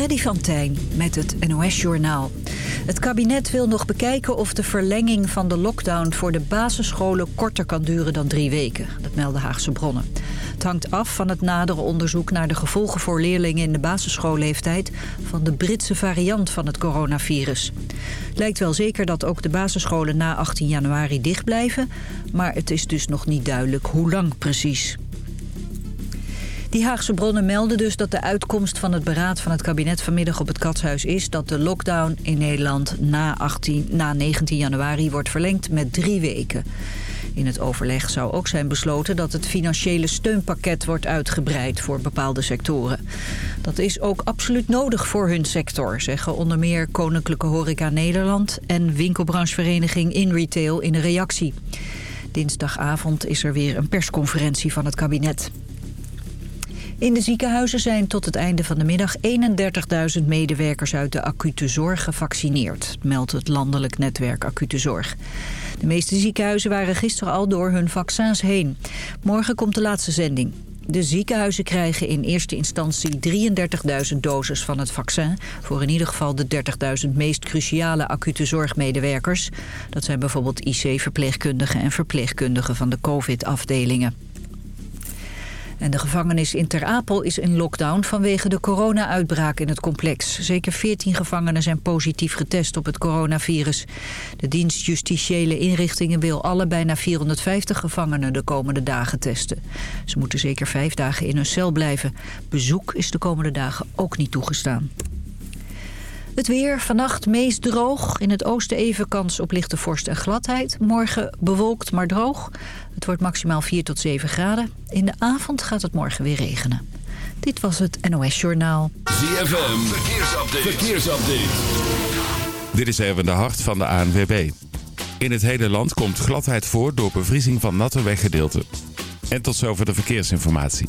Freddy van Tijn met het NOS-journaal. Het kabinet wil nog bekijken of de verlenging van de lockdown voor de basisscholen korter kan duren dan drie weken. Dat melden Haagse bronnen. Het hangt af van het nadere onderzoek naar de gevolgen voor leerlingen in de basisschoolleeftijd van de Britse variant van het coronavirus. Lijkt wel zeker dat ook de basisscholen na 18 januari dicht blijven, maar het is dus nog niet duidelijk hoe lang precies. Die Haagse bronnen melden dus dat de uitkomst van het beraad van het kabinet vanmiddag op het Katshuis is dat de lockdown in Nederland na, 18, na 19 januari wordt verlengd met drie weken. In het overleg zou ook zijn besloten dat het financiële steunpakket wordt uitgebreid voor bepaalde sectoren. Dat is ook absoluut nodig voor hun sector, zeggen onder meer Koninklijke Horeca Nederland en winkelbranchevereniging InRetail in een reactie. Dinsdagavond is er weer een persconferentie van het kabinet. In de ziekenhuizen zijn tot het einde van de middag 31.000 medewerkers uit de acute zorg gevaccineerd, meldt het landelijk netwerk acute zorg. De meeste ziekenhuizen waren gisteren al door hun vaccins heen. Morgen komt de laatste zending. De ziekenhuizen krijgen in eerste instantie 33.000 doses van het vaccin... voor in ieder geval de 30.000 meest cruciale acute zorgmedewerkers. Dat zijn bijvoorbeeld IC-verpleegkundigen en verpleegkundigen van de COVID-afdelingen. En de gevangenis in Ter Apel is in lockdown vanwege de corona-uitbraak in het complex. Zeker 14 gevangenen zijn positief getest op het coronavirus. De dienst Justitiële Inrichtingen wil alle bijna 450 gevangenen de komende dagen testen. Ze moeten zeker vijf dagen in hun cel blijven. Bezoek is de komende dagen ook niet toegestaan. Het weer, vannacht meest droog. In het oosten even kans op lichte vorst en gladheid. Morgen bewolkt, maar droog. Het wordt maximaal 4 tot 7 graden. In de avond gaat het morgen weer regenen. Dit was het NOS Journaal. ZFM, verkeersupdate. verkeersupdate. Dit is even de hart van de ANWB. In het hele land komt gladheid voor door bevriezing van natte weggedeelten. En tot zover de verkeersinformatie.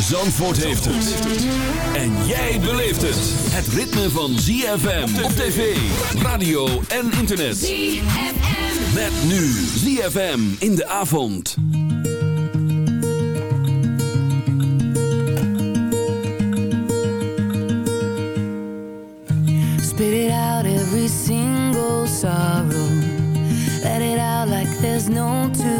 Zandvoort heeft het. En jij beleeft het. Het ritme van ZFM op tv, radio en internet. ZFM. Met nu ZFM in de avond. Spit it out every single sorrow. Let it out like there's no tomorrow.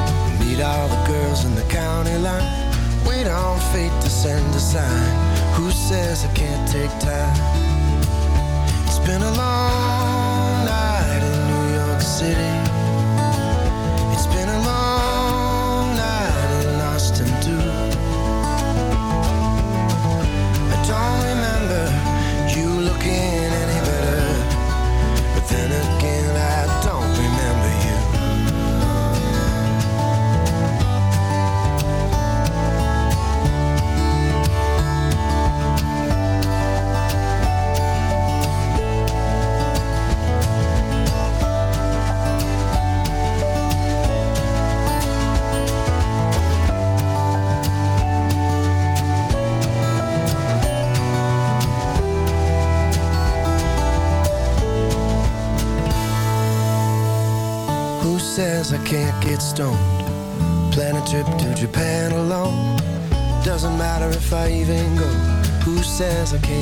Meet all the girls in the county line. Wait on fate to send a sign. Who says I can't take time? Says I can't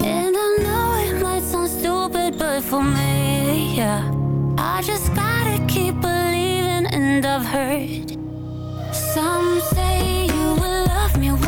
And I know it might sound stupid But for me, yeah I just gotta keep believing And I've heard Some say you will love me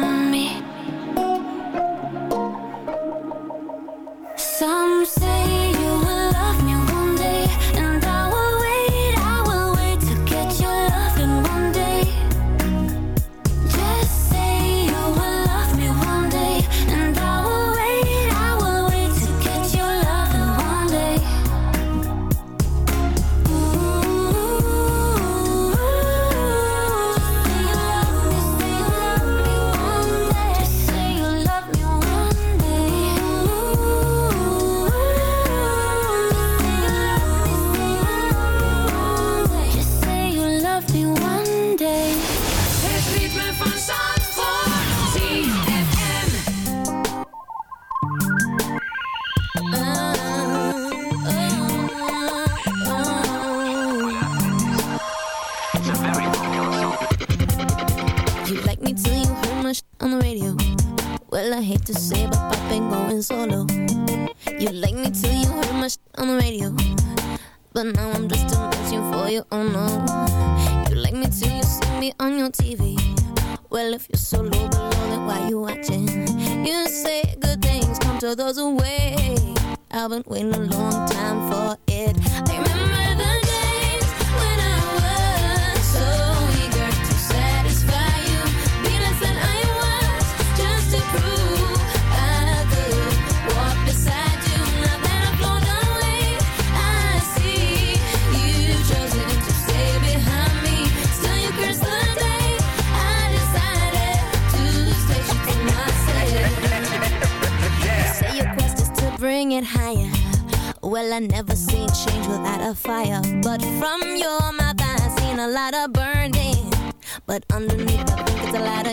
to me.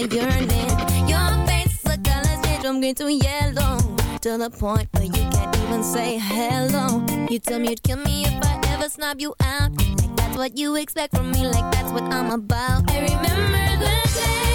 life you're. Your face, the colors change from green to yellow. To the point where you can't even say hello. You tell me you'd kill me if I ever snob you out. Like that's what you expect from me, like that's what I'm about. I remember the day.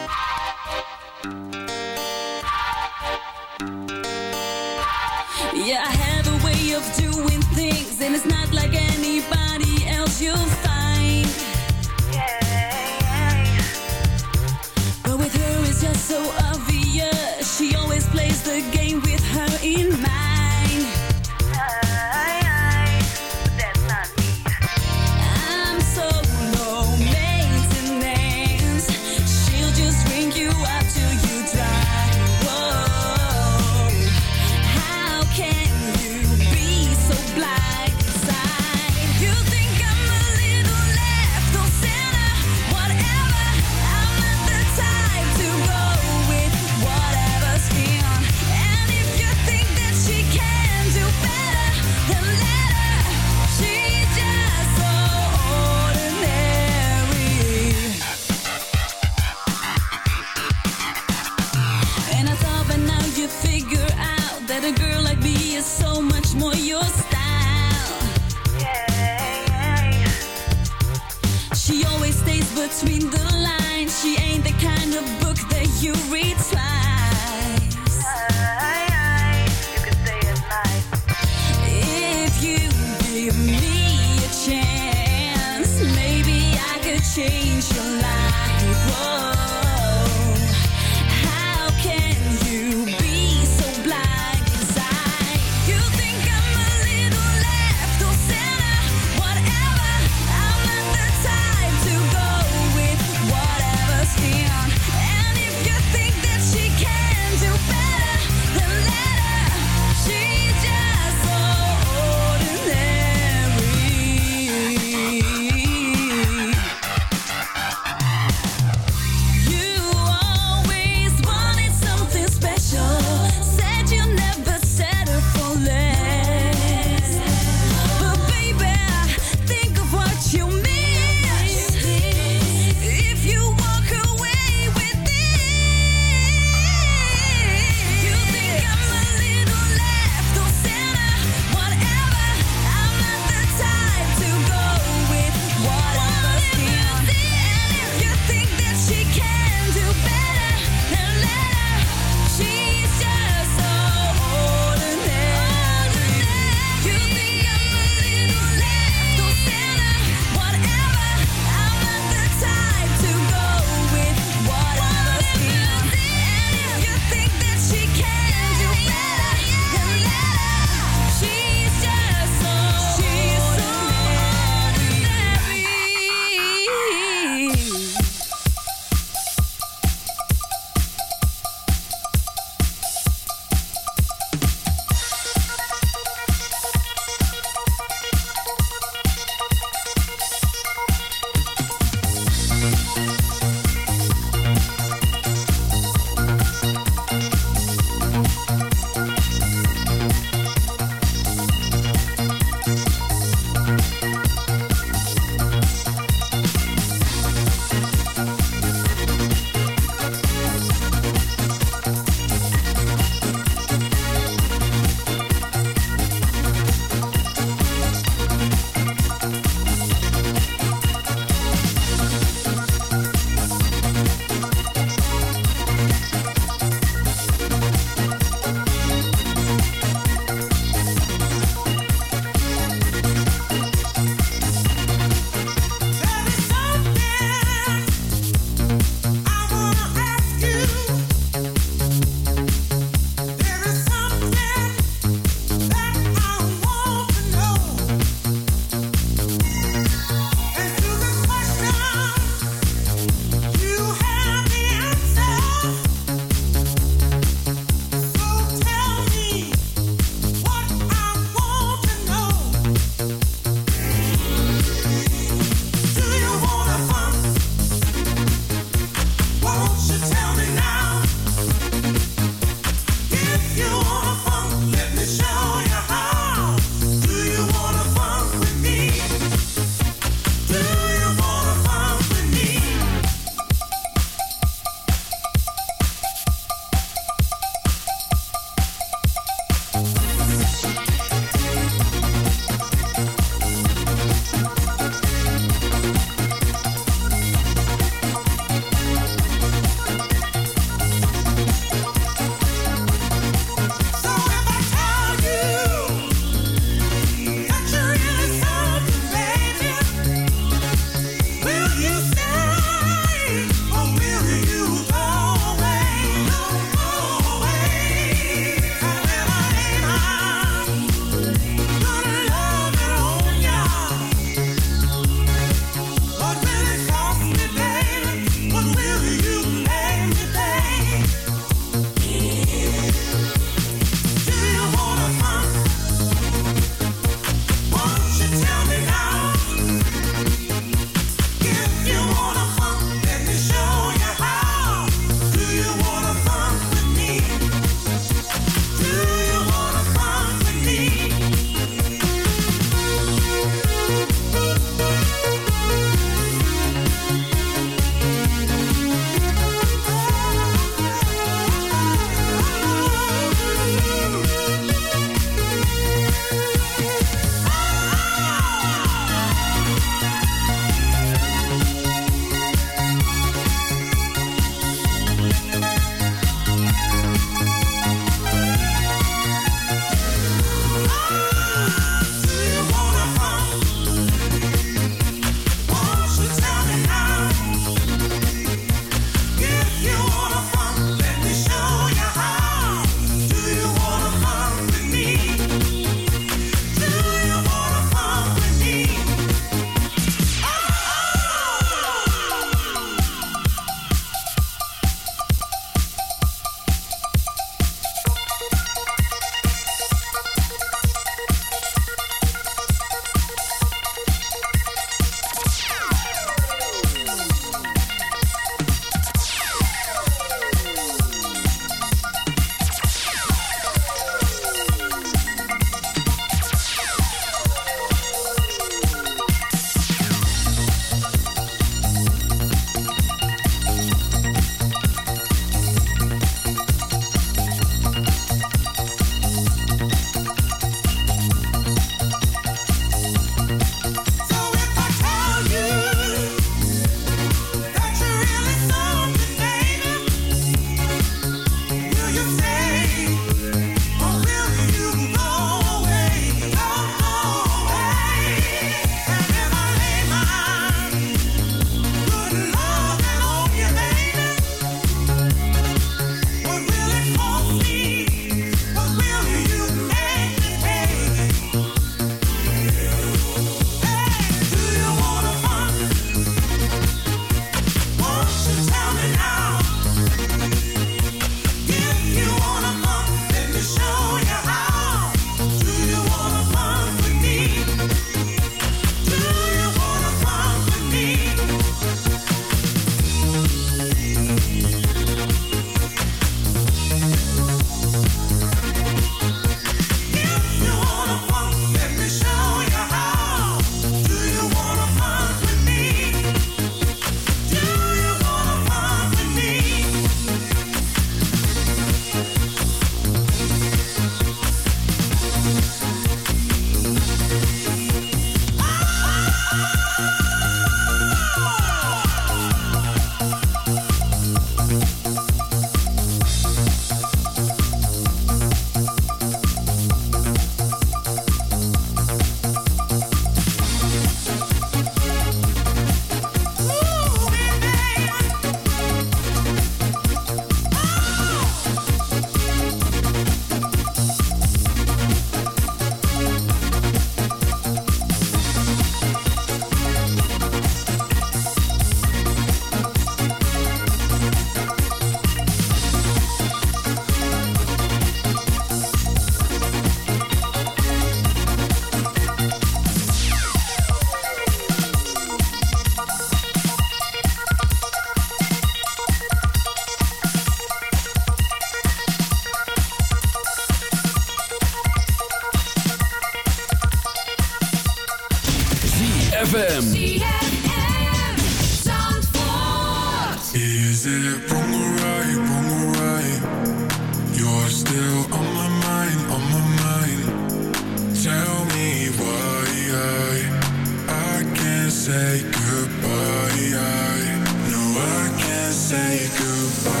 Goodbye. I, no, I can't say goodbye.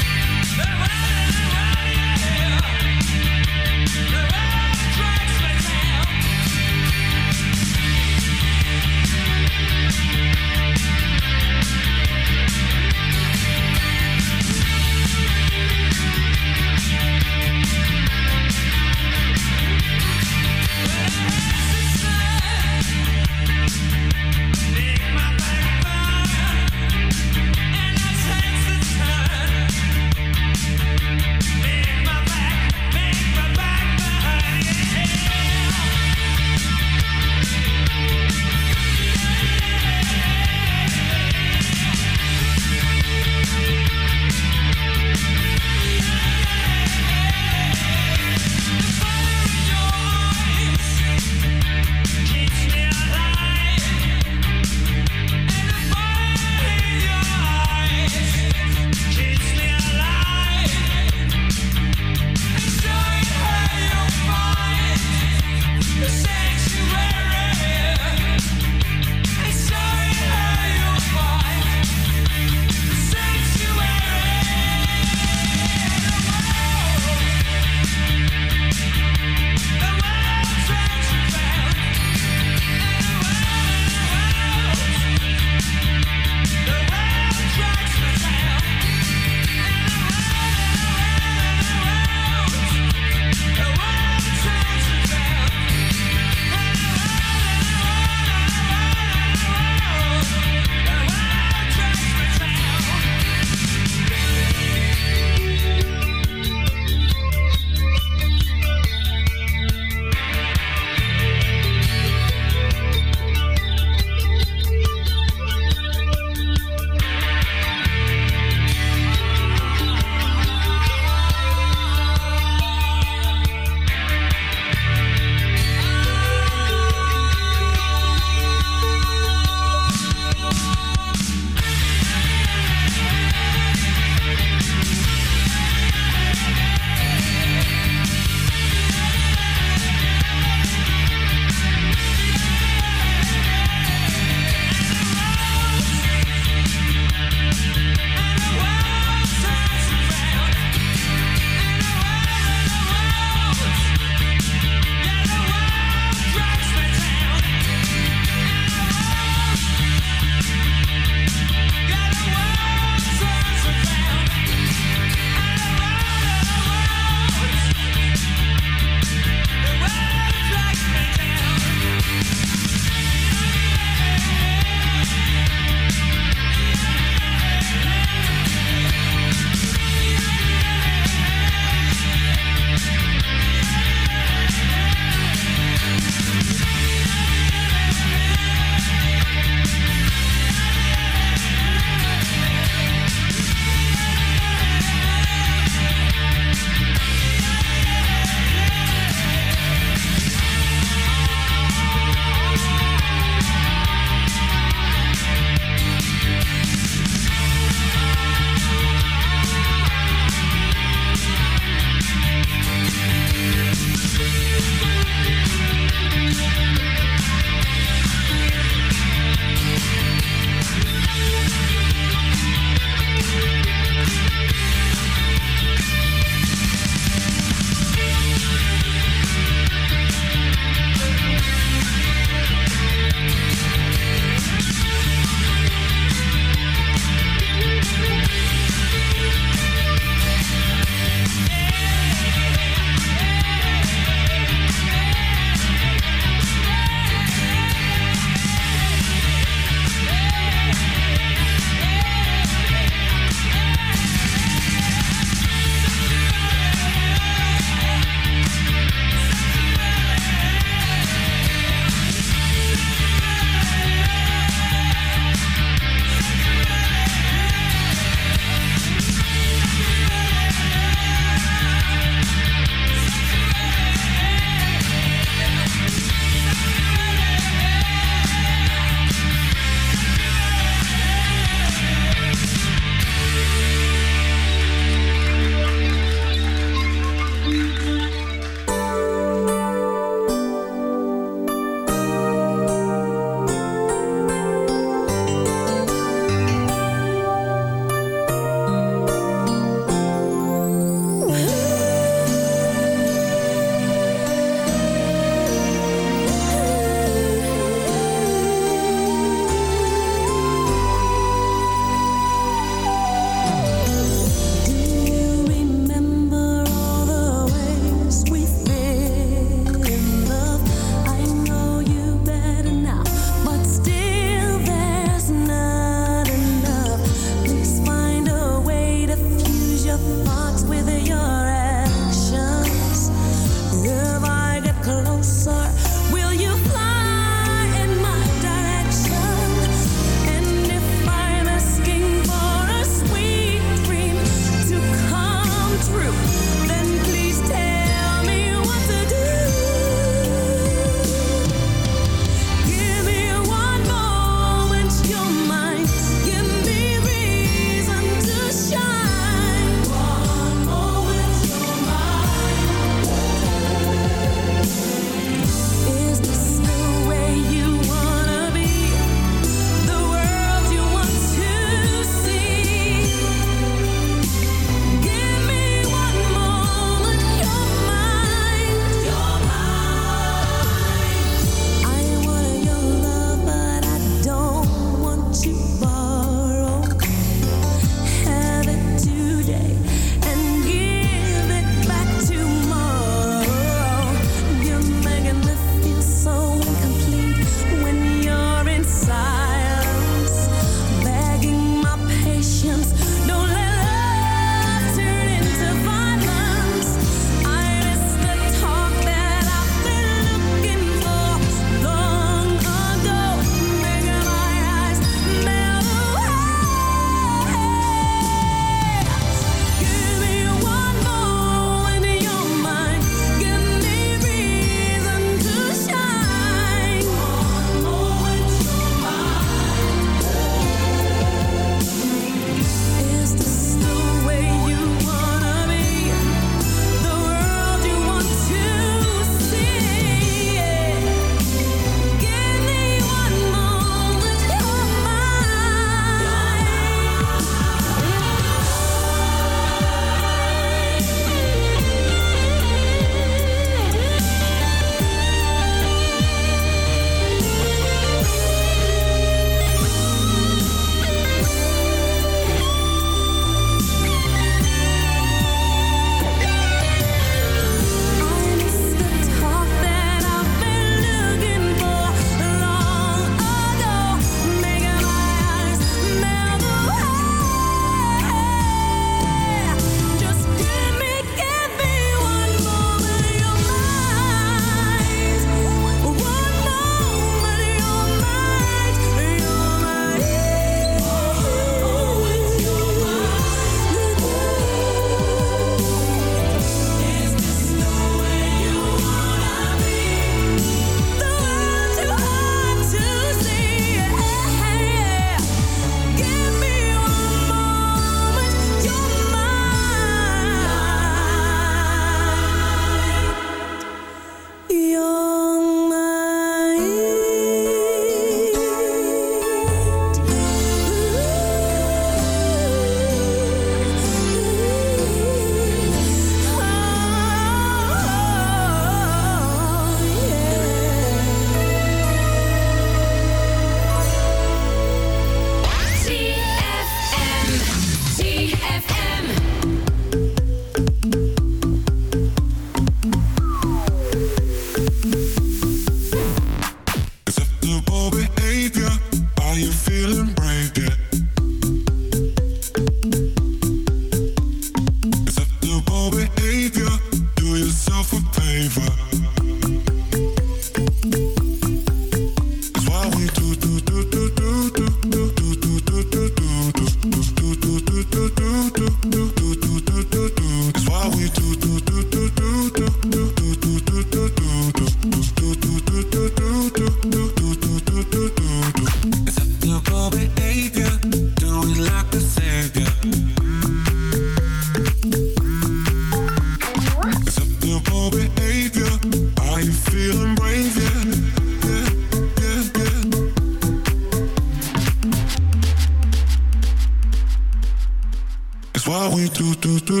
Do do do